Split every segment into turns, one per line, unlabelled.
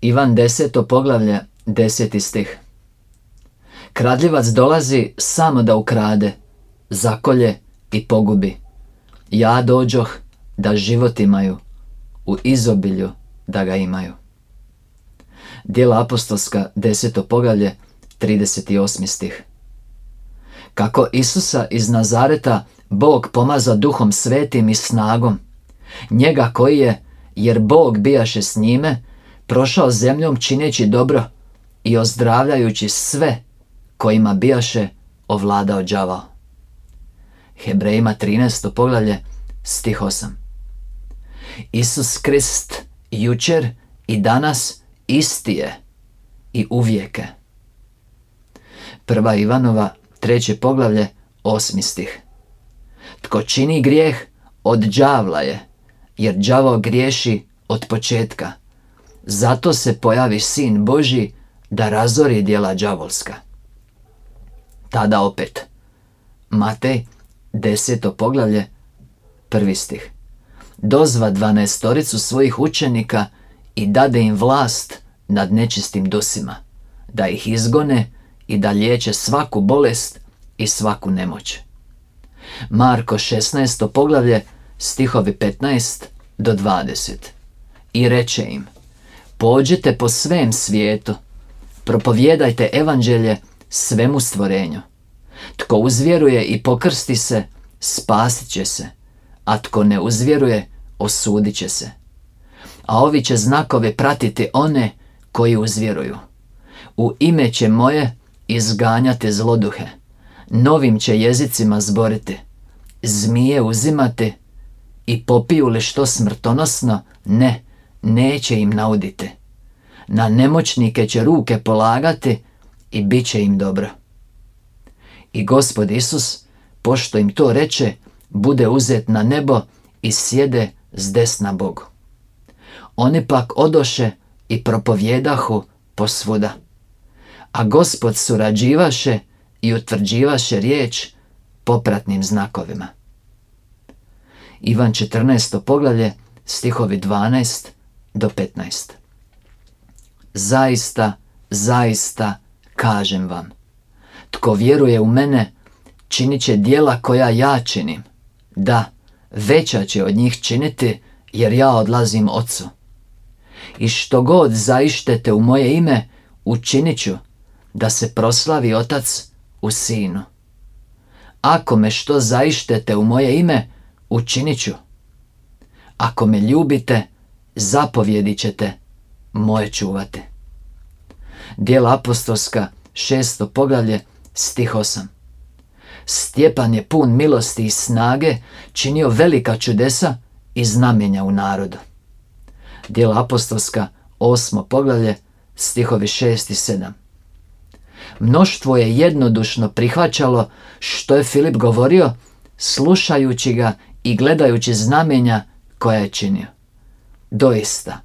Ivan deseto poglavlje, deseti stih. Kradljivac dolazi samo da ukrade, zakolje i pogubi. Ja dođoh da život imaju, u izobilju da ga imaju. Dijela apostolska, deseto poglavlje, 38. stih. Kako Isusa iz Nazareta Bog pomaza duhom svetim i snagom, njega koji je, jer Bog bijaše s njime, prošao zemljom čineći dobro i ozdravljajući sve kojima bijaše ovladao đavao. Hebrejima 13. poglavlje, stih 8. Isus Krist jučer i danas isti je i uvijeke. Prva Ivanova, treće poglavlje, osmi stih. Tko čini grijeh, od đavla je, jer đavo griješi od početka. Zato se pojavi sin Boži da razori djela đavolska. Tada opet. Matej, deseto poglavlje, prvi stih. Dozva dvanaestoricu svojih učenika i dade im vlast nad nečistim dusima, da ih izgone i da liječe svaku bolest i svaku nemoć. Marko 16. poglavlje, stihovi 15 do 20. I reče im, pođite po svem svijetu, propovjedajte evanđelje svemu stvorenju. Tko uzvjeruje i pokrsti se, spasit će se, a tko ne uzvjeruje, osudit će se. A ovi će znakove pratiti one koji uzvjeruju. U ime će moje izganjati zloduhe. Novim će jezicima zboriti. Zmije uzimati i popiju li što smrtonosno, ne, neće im nauditi. Na nemoćnike će ruke polagati i bit će im dobro. I gospod Isus, pošto im to reče, bude uzet na nebo i sjede s desna Bogu. Oni pak odoše i propovjedahu posvuda. A gospod surađivaše i utvrđivaše riječ popratnim znakovima. Ivan 14. poglavlje, stihovi 12 do 15. Zaista, zaista, kažem vam, tko vjeruje u mene, činit će dijela koja ja činim. Da, veća će od njih činiti, jer ja odlazim ocu. I što god zaištete u moje ime, učinit ću, da se proslavi otac u sinu. Ako me što zaištete u moje ime, učinit ću. Ako me ljubite, zapovjedi ćete moje čuvate. Dijela apostolska, šesto poglavlje, stih osam. Stjepan je pun milosti i snage, činio velika čudesa i znamenja u narodu. Dijela apostolska, osmo poglavlje, stihovi šest i sedam. Mnoštvo je jednodušno prihvaćalo što je Filip govorio, slušajući ga i gledajući znamenja koja je činio. Doista,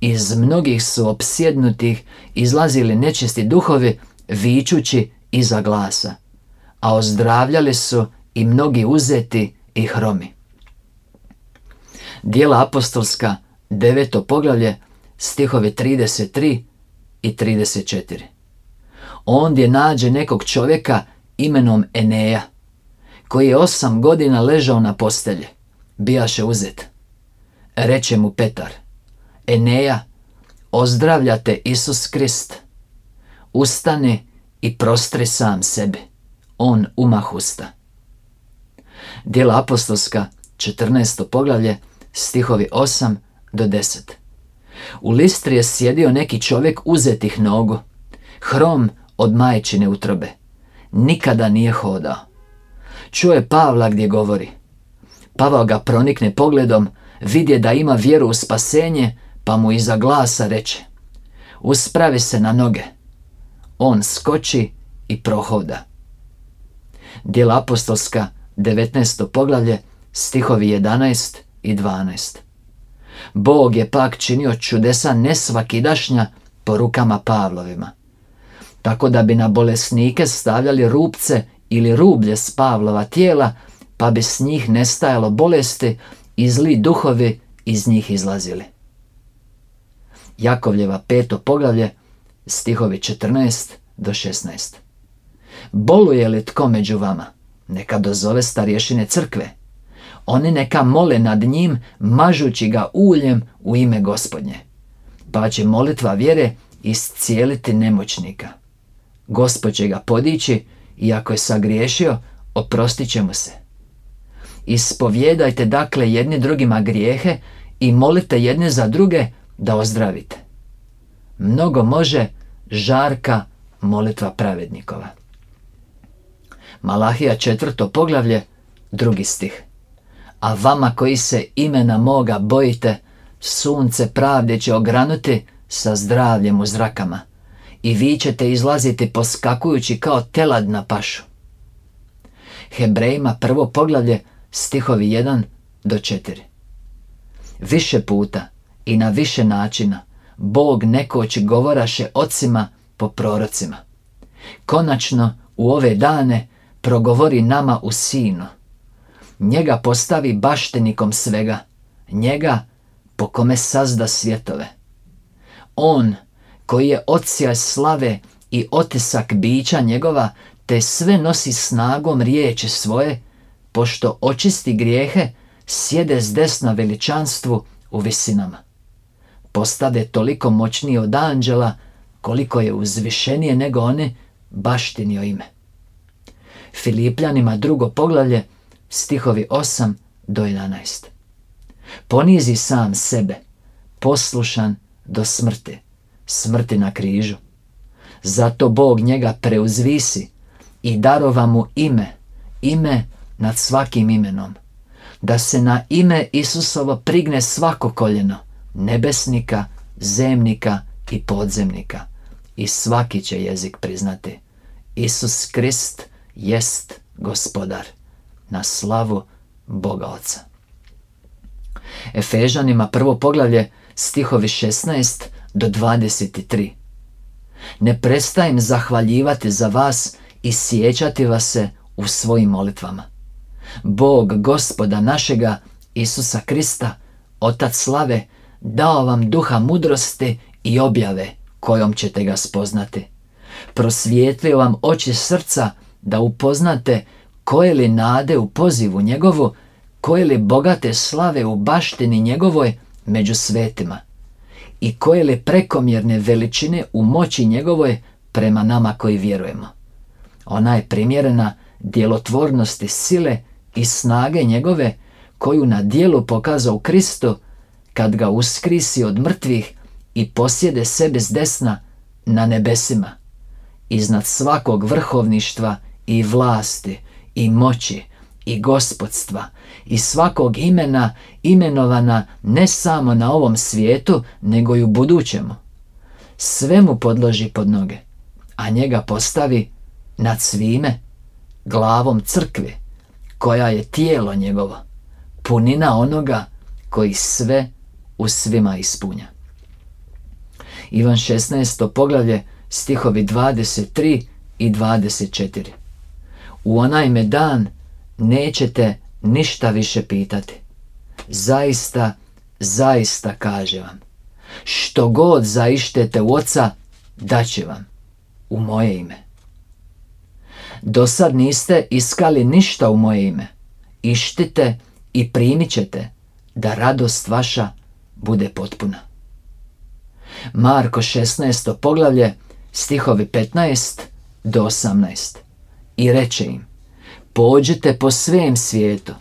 iz mnogih su opsjednutih izlazili nečisti duhovi vičući iza glasa, a ozdravljali su i mnogi uzeti i hromi. Dijela apostolska, deveto poglavlje, stihovi 33 i 34. Ondje nađe nekog čovjeka imenom Eneja, koji je osam godina ležao na postelji, bijaše uzet. Reče mu Petar, Eneja, ozdravljate Isus Krist. Ustani i prostri sam sebi. On umah usta. Dijela apostolska, 14. poglavlje, stihovi 8 do 10. U listri je sjedio neki čovjek uzetih nogu, hrom od majčine utrobe. Nikada nije hodao. Čuje Pavla gdje govori. Pavao ga pronikne pogledom, vidje da ima vjeru u spasenje, pa mu iza glasa reče Uspravi se na noge. On skoči i prohoda. Dijela apostolska, 19. poglavlje, stihovi 11 i 12. Bog je pak činio čudesa nesvakidašnja po rukama Pavlovima. Tako da bi na bolesnike stavljali rupce ili rublje s Pavlova tijela, pa bi s njih nestajalo bolesti i zli duhovi iz njih izlazili. Jakovljeva peto poglavlje, stihovi 14 do 16. Boluje li tko među vama? Neka dozove starješine crkve. Oni neka mole nad njim, mažući ga uljem u ime gospodnje. Pa će molitva vjere iscijeliti nemoćnika. Gospod će ga podići i ako je sagriješio, oprostit će mu se. Ispovjedajte dakle jedni drugima grijehe i molite jedne za druge da ozdravite. Mnogo može žarka molitva pravednikova. Malahija četvrto poglavlje, drugi stih. A vama koji se imena moga bojite, sunce pravde će ogranuti sa zdravljem u zrakama i vi ćete izlaziti poskakujući kao telad na pašu. Hebrejima prvo poglavlje, stihovi 1 do 4. Više puta i na više načina Bog nekoć govoraše ocima po prorocima. Konačno u ove dane progovori nama u sinu. Njega postavi baštenikom svega, njega po kome sazda svjetove. On koji je ocijaj slave i otisak bića njegova, te sve nosi snagom riječi svoje, pošto očisti grijehe, sjede s desna veličanstvu u visinama. Postade toliko moćniji od anđela, koliko je uzvišenije nego one, baštinio ime. Filipljanima drugo poglavlje, stihovi 8 do 11. Ponizi sam sebe, poslušan do smrti, smrti na križu. Zato Bog njega preuzvisi i darova mu ime, ime nad svakim imenom, da se na ime Isusovo prigne svako koljeno, nebesnika, zemnika i podzemnika, i svaki će jezik priznati. Isus Krist jest gospodar, na slavu Boga Oca. Efežanima prvo poglavlje stihovi 16 do 23. Ne prestajem zahvaljivati za vas i sjećati vas se u svojim molitvama. Bog gospoda našega Isusa Krista, Otac slave, dao vam duha mudrosti i objave kojom ćete ga spoznati. Prosvijetlio vam oči srca da upoznate koje li nade u pozivu njegovu, koje li bogate slave u baštini njegovoj među svetima i koje li prekomjerne veličine u moći njegovoj prema nama koji vjerujemo. Ona je primjerena djelotvornosti sile i snage njegove koju na dijelu pokazao u Kristu kad ga uskrisi od mrtvih i posjede sebe s desna na nebesima, iznad svakog vrhovništva i vlasti i moći i gospodstva i svakog imena imenovana ne samo na ovom svijetu, nego i u budućemu. Sve mu podloži pod noge, a njega postavi nad svime, glavom crkve, koja je tijelo njegovo, punina onoga koji sve u svima ispunja. Ivan 16. poglavlje stihovi 23 i 24. U onaj me dan nećete ništa više pitati. Zaista, zaista kaže vam. Što god zaištete u oca, daće vam u moje ime. Do sad niste iskali ništa u moje ime. Ištite i primit ćete da radost vaša bude potpuna. Marko 16. poglavlje, stihovi 15 do 18. I reče im, pođite po svem svijetu,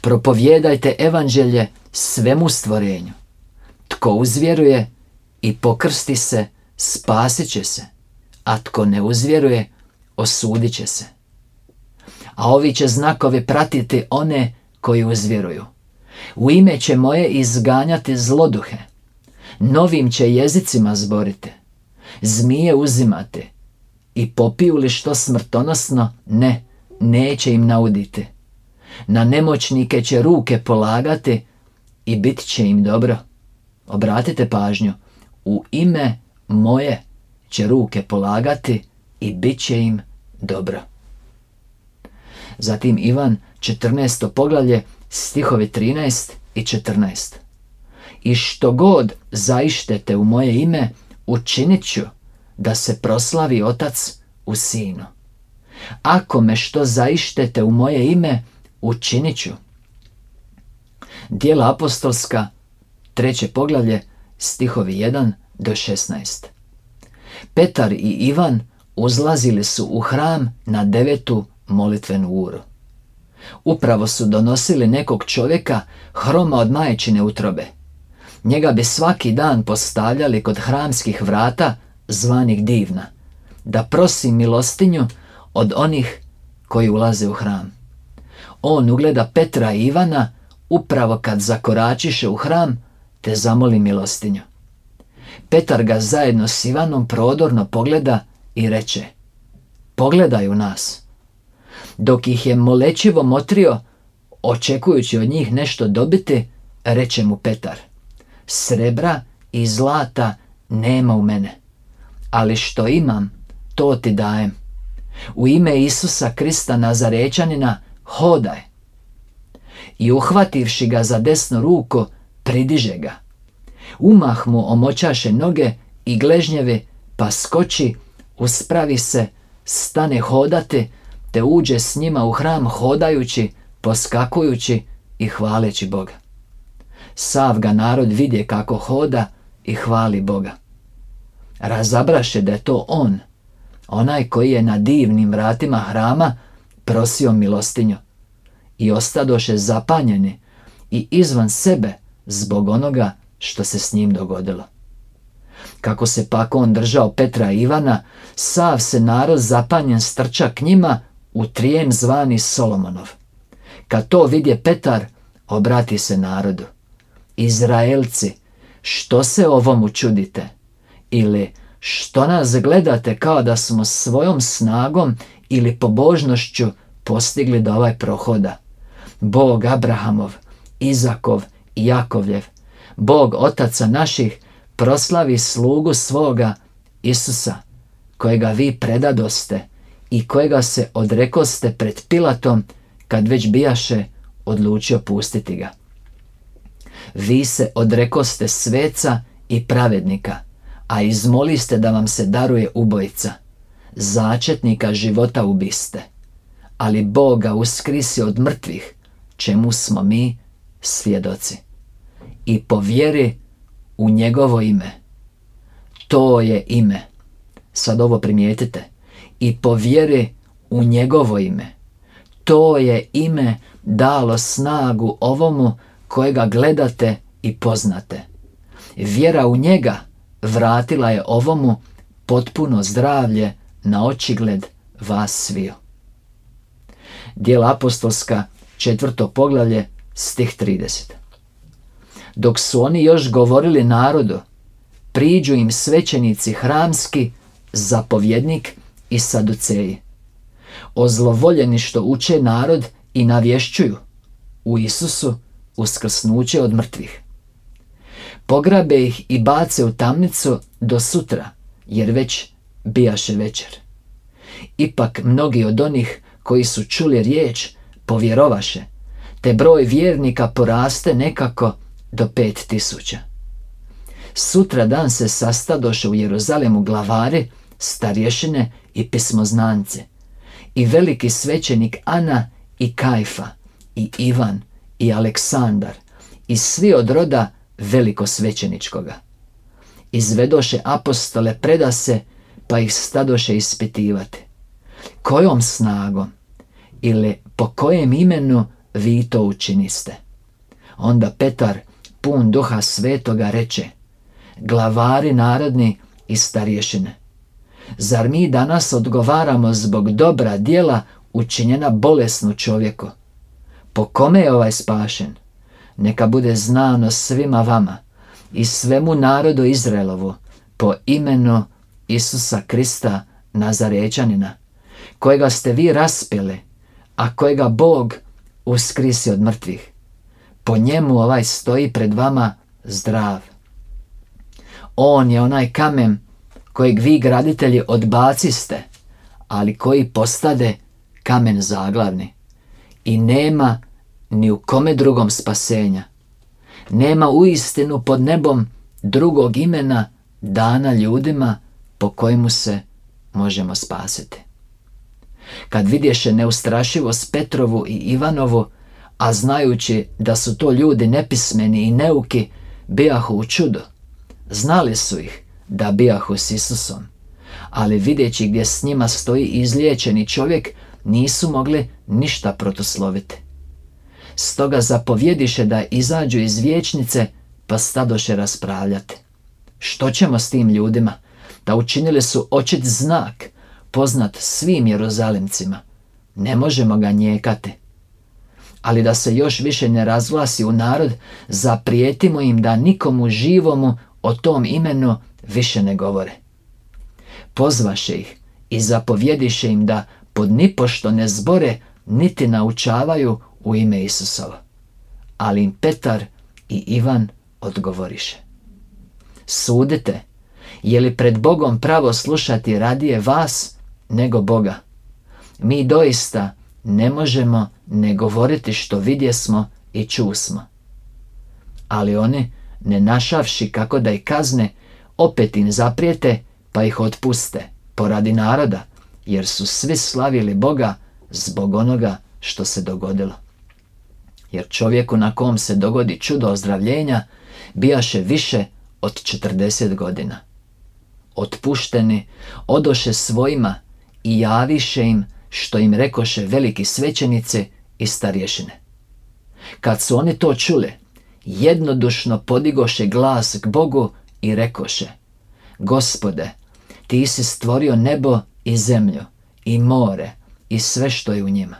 propovjedajte evanđelje svemu stvorenju. Tko uzvjeruje i pokrsti se, spasit će se, a tko ne uzvjeruje, osudit će se. A ovi će znakovi pratiti one koji uzvjeruju. U ime će moje izganjati zloduhe. Novim će jezicima zborite. Zmije uzimate. I popiju li što smrtonosno? Ne, neće im nauditi. Na nemoćnike će ruke polagati i bit će im dobro. Obratite pažnju. U ime moje će ruke polagati i bit će im dobro. Zatim Ivan 14. poglavlje stihovi 13 i 14. I što god zaištete u moje ime, učinit ću da se proslavi otac u sinu. Ako me što zaištete u moje ime, učinit ću. Dijela apostolska, treće poglavlje, stihovi 1 do 16. Petar i Ivan uzlazili su u hram na devetu molitvenu uru. Upravo su donosili nekog čovjeka hroma od majčine utrobe. Njega bi svaki dan postavljali kod hramskih vrata zvanih divna, da prosi milostinju od onih koji ulaze u hram. On ugleda Petra i Ivana upravo kad zakoračiše u hram te zamoli milostinju. Petar ga zajedno s Ivanom prodorno pogleda i reče Pogledaj u nas. Dok ih je molečivo motrio, očekujući od njih nešto dobiti, reče mu Petar Srebra i zlata nema u mene, ali što imam, to ti dajem. U ime Isusa Krista Nazarečanina hodaj. I uhvativši ga za desno ruko, pridiže ga. Umah mu omočaše noge i gležnjeve, pa skoči, uspravi se, stane hodati, te uđe s njima u hram hodajući, poskakujući i hvaleći Boga. Sav ga narod vidje kako hoda i hvali Boga. Razabraše da je to on, onaj koji je na divnim vratima hrama prosio milostinju i ostadoše zapanjeni i izvan sebe zbog onoga što se s njim dogodilo. Kako se pak on držao Petra i Ivana, sav se narod zapanjen strča k njima u trijem zvani Solomonov. Kad to vidje Petar, obrati se narodu. Izraelci, što se ovomu čudite? Ili što nas gledate kao da smo svojom snagom ili pobožnošću postigli da ovaj prohoda? Bog Abrahamov, Izakov i Jakovljev, Bog otaca naših, proslavi slugu svoga Isusa, kojega vi predadoste i kojega se odrekoste pred Pilatom kad već bijaše odlučio pustiti ga. Vi se odrekoste sveca i pravednika, a izmoliste da vam se daruje ubojica. Začetnika života ubiste, ali Boga uskrisi od mrtvih, čemu smo mi svjedoci. I povjeri u njegovo ime. To je ime. Sad ovo primijetite. I povjeri u njegovo ime. To je ime dalo snagu ovomu kojega gledate i poznate. Vjera u njega vratila je ovomu potpuno zdravlje na očigled vas sviju. Dijela apostolska, četvrto poglavlje, stih 30. Dok su oni još govorili narodu, priđu im svećenici hramski, zapovjednik i saduceji. Ozlovoljeni što uče narod i navješćuju u Isusu uskrsnuće od mrtvih. Pograbe ih i bace u tamnicu do sutra, jer već bijaše večer. Ipak mnogi od onih koji su čuli riječ povjerovaše, te broj vjernika poraste nekako do pet tisuća. Sutra dan se sastadoše u Jeruzalemu glavari, starješine i pismoznance, i veliki svećenik Ana i Kajfa, i Ivan, i Aleksandar, i svi od roda velikosvećeničkoga. Izvedoše apostole predase, pa ih stadoše ispitivati. Kojom snagom ili po kojem imenu vi to učiniste? Onda Petar, pun duha svetoga, reče, glavari narodni i starješine. Zar mi danas odgovaramo zbog dobra djela učinjena bolesnu čovjeku? Po kome je ovaj spašen? Neka bude znano svima vama i svemu narodu Izraelovu po imenu Isusa Krista Nazarečanina, kojega ste vi raspili, a kojega Bog uskrisi od mrtvih. Po njemu ovaj stoji pred vama zdrav. On je onaj kamen kojeg vi graditelji odbaciste, ali koji postade kamen zaglavni. I nema ni u kome drugom spasenja. Nema uistinu pod nebom drugog imena dana ljudima po kojemu se možemo spasiti. Kad vidješe neustrašivost Petrovu i Ivanovu, a znajući da su to ljudi nepismeni i neuki, bijahu u čudo. Znali su ih da bijahu s Isusom, ali vidjeći gdje s njima stoji izliječeni čovjek, nisu mogli ništa protusloviti. Stoga zapovjediše da izađu iz vječnice, pa stadoše raspravljati. Što ćemo s tim ljudima? Da učinili su očit znak, poznat svim Jeruzalimcima. Ne možemo ga njekati. Ali da se još više ne razglasi u narod, zaprijetimo im da nikomu živomu o tom imenu više ne govore. Pozvaše ih i zapovjediše im da pod nipošto ne zbore niti naučavaju u ime Isusova. Ali im Petar i Ivan odgovoriše. Sudite, je li pred Bogom pravo slušati radije vas nego Boga? Mi doista ne možemo ne govoriti što vidjesmo i čusmo. Ali oni, ne našavši kako da ih kazne, opet im zaprijete pa ih otpuste poradi naroda, jer su svi slavili Boga zbog onoga što se dogodilo. Jer čovjeku na kom se dogodi čudo ozdravljenja bijaše više od 40 godina. Otpušteni odoše svojima i javiše im što im rekoše veliki svećenice i starješine. Kad su oni to čule, jednodušno podigoše glas k Bogu i rekoše Gospode, ti si stvorio nebo i zemlju i more i sve što je u njima.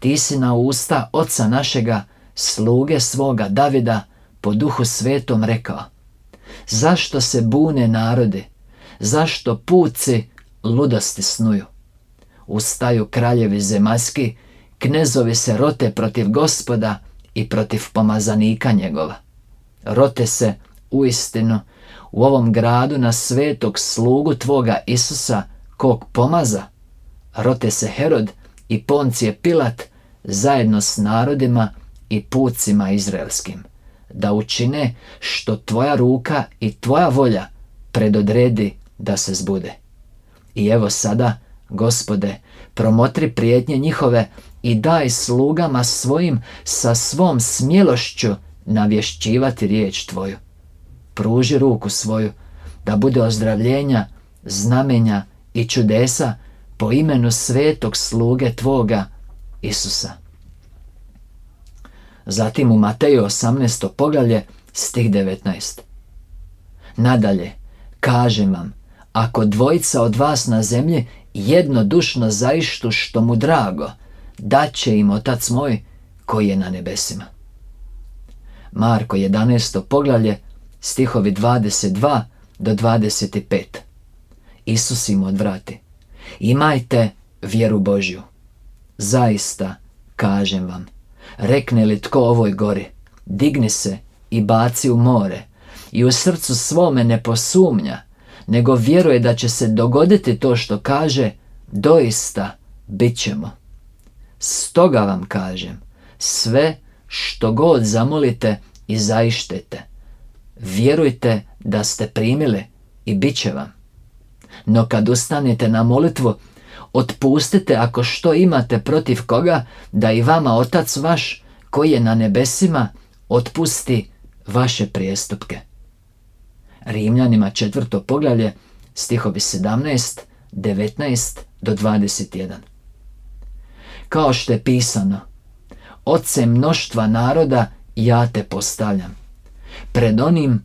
Ti si na usta oca našega, sluge svoga Davida, po duhu svetom rekao Zašto se bune narodi? Zašto puci ludosti snuju? Ustaju kraljevi zemaljski, knezovi se rote protiv gospoda i protiv pomazanika njegova. Rote se u istinu u ovom gradu na svetog slugu tvoga Isusa kog pomaza. Rote se Herod i Poncije Pilat zajedno s narodima i pucima izraelskim da učine što tvoja ruka i tvoja volja predodredi da se zbude. I evo sada, gospode, promotri prijetnje njihove i daj slugama svojim sa svom smjelošću navješćivati riječ tvoju. Pruži ruku svoju, da bude ozdravljenja, znamenja i čudesa po imenu svetog sluge tvoga, Isusa. Zatim u Mateju 18. poglavlje stih 19. Nadalje, kažem vam, ako dvojica od vas na zemlji jednodušno zaištu što mu drago, će im otac moj koji je na nebesima. Marko 11. poglavlje, stihovi 22 do 25. Isus im odvrati. Imajte vjeru Božju. Zaista, kažem vam, Rekne li tko ovoj gori, digni se i baci u more i u srcu svome ne posumnja, nego vjeruje da će se dogoditi to što kaže, doista bit ćemo. Stoga vam kažem, sve što god zamolite i zaištete, vjerujte da ste primili i bit će vam. No kad ustanete na molitvu, Otpustite ako što imate protiv koga, da i vama Otac vaš, koji je na nebesima, otpusti vaše prijestupke. Rimljanima četvrto poglavlje, stihovi 17, 19 do 21. Kao što je pisano, Oce mnoštva naroda ja te postavljam. Pred onim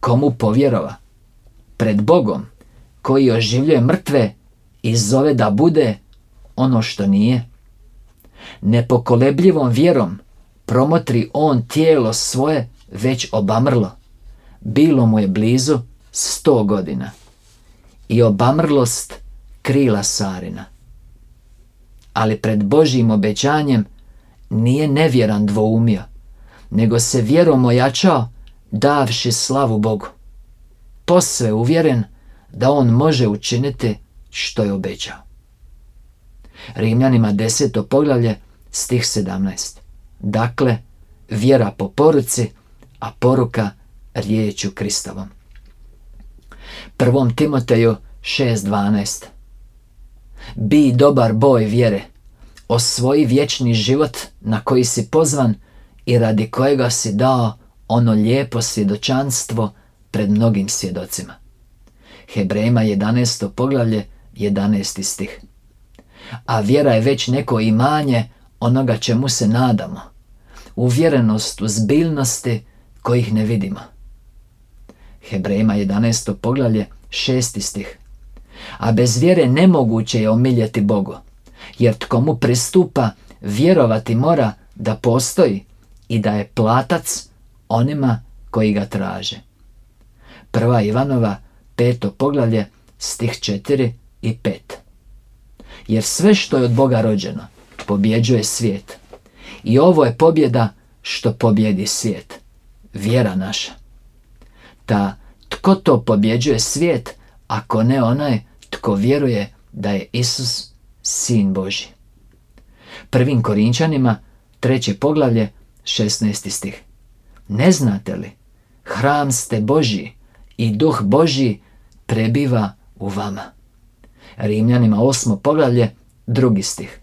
komu povjerova. Pred Bogom koji oživljuje mrtve i zove da bude ono što nije. Nepokolebljivom vjerom promotri on tijelo svoje već obamrlo. Bilo mu je blizu sto godina. I obamrlost krila Sarina. Ali pred Božjim obećanjem nije nevjeran dvoumio, nego se vjerom ojačao davši slavu Bogu. Posve uvjeren da on može učiniti što je obećao. Rimljanima deseto poglavlje, stih 17. Dakle, vjera po poruci, a poruka riječu Kristovom. Prvom Timoteju 6.12 Bi dobar boj vjere, osvoji vječni život na koji si pozvan i radi kojega si dao ono lijepo svjedočanstvo pred mnogim svjedocima. Hebrejima 11. poglavlje 11. stih. A vjera je već neko imanje onoga čemu se nadamo. Uvjerenost u zbiljnosti kojih ne vidimo. Hebrejima 11. poglavlje 6. stih. A bez vjere nemoguće je omiljeti Bogu, jer tko mu pristupa vjerovati mora da postoji i da je platac onima koji ga traže. Prva Ivanova, peto poglavlje, stih 4 i 5. Jer sve što je od Boga rođeno, pobjeđuje svijet. I ovo je pobjeda što pobjedi svijet. Vjera naša. Ta tko to pobjeđuje svijet, ako ne onaj tko vjeruje da je Isus sin Boži. Prvim Korinčanima, treće poglavlje, 16. stih. Ne znate li, hram ste Boži i duh Boži prebiva u vama. Rimljanima osmo poglavlje, drugi stih.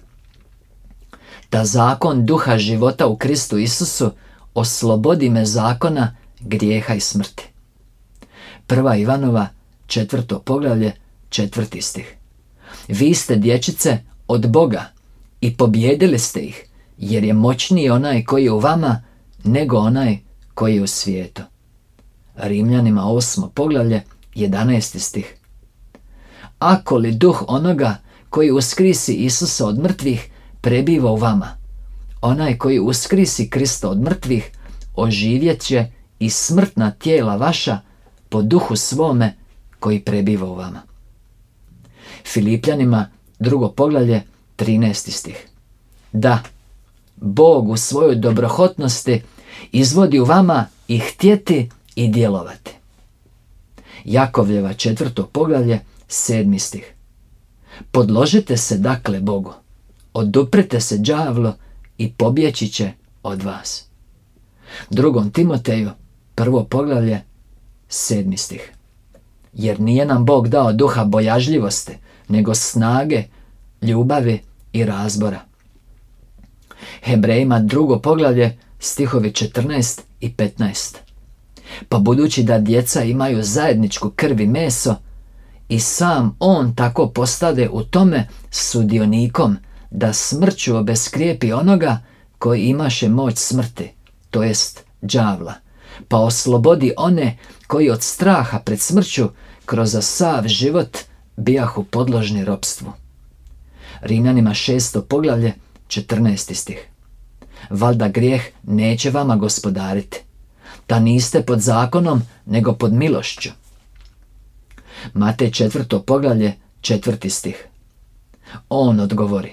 Da zakon duha života u Kristu Isusu oslobodi me zakona grijeha i smrti. Prva Ivanova, četvrto poglavlje, četvrti stih. Vi ste dječice od Boga i pobjedili ste ih, jer je moćniji onaj koji je u vama nego onaj koji je u svijetu. Rimljanima osmo poglavlje, 11. stih. Ako li duh onoga koji uskrisi Isusa od mrtvih prebiva u vama, onaj koji uskrisi Krista od mrtvih oživjet će i smrtna tijela vaša po duhu svome koji prebiva u vama. Filipljanima drugo poglavlje 13. stih. Da, Bog u svojoj dobrohotnosti izvodi u vama i htjeti i djelovati. Jakovljeva četvrto poglavlje, sedmi stih. Podložite se dakle Bogu, oduprite se đavlo i pobjeći će od vas. Drugom Timoteju, prvo poglavlje, sedmi stih. Jer nije nam Bog dao duha bojažljivosti, nego snage, ljubavi i razbora. Hebrejima drugo poglavlje, stihovi 14 i 15. Pa budući da djeca imaju zajedničku krv i meso, i sam on tako postade u tome sudionikom da smrću obeskrijepi onoga koji imaše moć smrti, to jest đavla, pa oslobodi one koji od straha pred smrću kroz sav život bijahu podložni ropstvu. Rimljanima šesto poglavlje, 14. stih. Valda grijeh neće vama gospodariti. Da niste pod zakonom, nego pod milošću. Matej četvrto poglavlje, četvrti stih. On odgovori.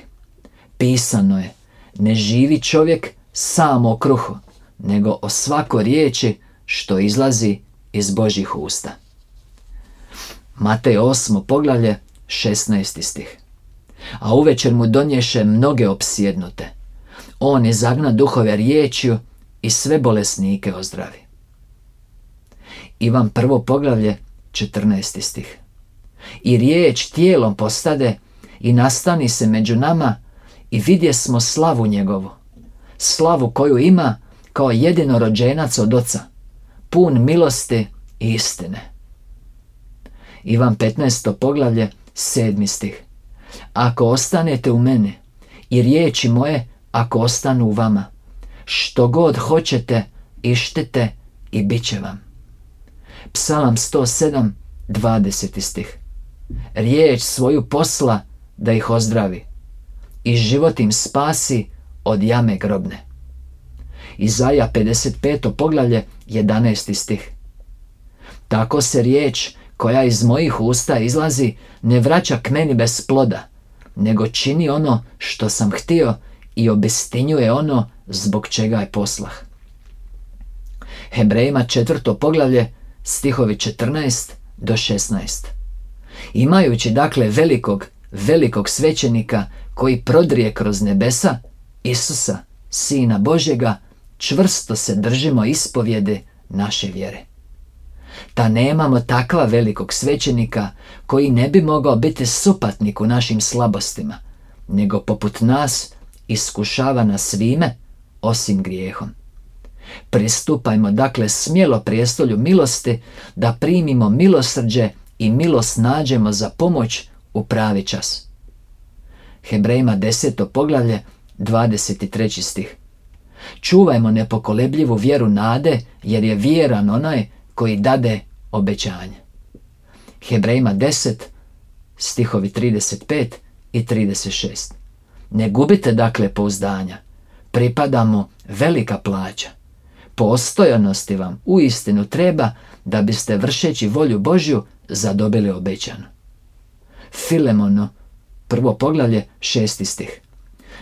Pisano je, ne živi čovjek samo o kruhu, nego o svako riječi što izlazi iz Božih usta. Matej osmo poglavlje, 16. stih. A uvečer mu donješe mnoge opsjednute. On je zagna duhove riječju i sve bolesnike ozdravi. Ivan prvo poglavlje, 14. stih. I riječ tijelom postade i nastani se među nama i vidje smo slavu njegovu. Slavu koju ima kao jedino rođenac od oca, pun milosti i istine. Ivan 15. poglavlje, 7. stih. Ako ostanete u mene i riječi moje ako ostanu u vama, što god hoćete, ištite i bit će vam. Psalam 107, 20. stih. Riječ svoju posla da ih ozdravi i život im spasi od jame grobne. Izaja 55. poglavlje 11. stih. Tako se riječ koja iz mojih usta izlazi ne vraća k meni bez ploda, nego čini ono što sam htio i obestinjuje ono zbog čega je poslah. Hebrejima četvrto poglavlje, stihovi 14 do 16. Imajući dakle velikog, velikog svećenika koji prodrije kroz nebesa, Isusa, Sina Božjega, čvrsto se držimo ispovjede naše vjere. Ta nemamo takva velikog svećenika koji ne bi mogao biti supatnik u našim slabostima, nego poput nas iskušava nas svime osim grijehom. Pristupajmo dakle smjelo prijestolju milosti da primimo milosrđe i milost nađemo za pomoć u pravi čas. Hebrejima 10. poglavlje 23. stih. Čuvajmo nepokolebljivu vjeru nade, jer je vjeran onaj koji dade obećanje. Hebrejima 10, stihovi 35 i 36. Ne gubite dakle pouzdanja. Pripadamo velika plaća. Postojanosti vam u istinu treba da biste vršeći volju Božju zadobili obećano. Filemono, prvo poglavlje, šesti stih.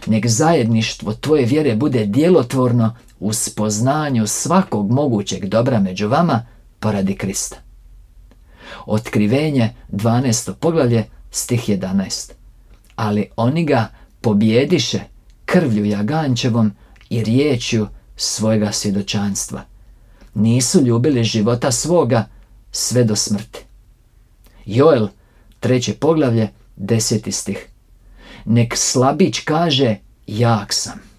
Nek zajedništvo tvoje vjere bude djelotvorno u spoznanju svakog mogućeg dobra među vama poradi Krista. Otkrivenje 12. poglavlje stih 11. Ali oni ga pobjediše krvlju Jagančevom i riječju svojega svjedočanstva. Nisu ljubili života svoga sve do smrti. Joel, treće poglavlje, deseti stih. Nek slabić kaže, jak sam.